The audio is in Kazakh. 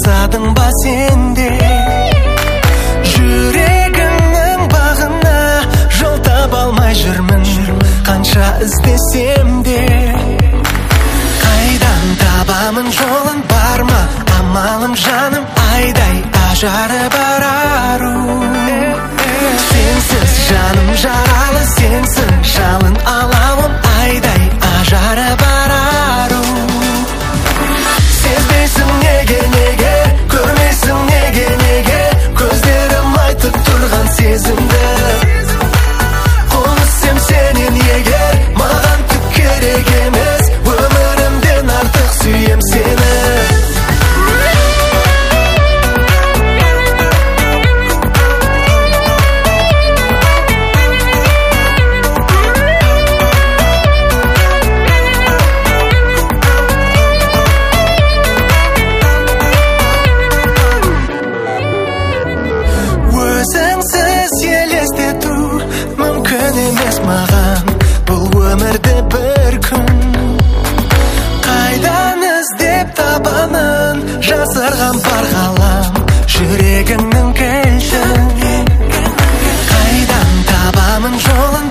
аңсадың ба сен де жүрегіңнің бағына жол таба алмай жүрмін. Қанша іздесем де. Қайдан табамын жолын бар ма? Амалым жаным айдай ажары бар. Сұрған бар ғалам жүрегіңнің келші қайдан табамын жолын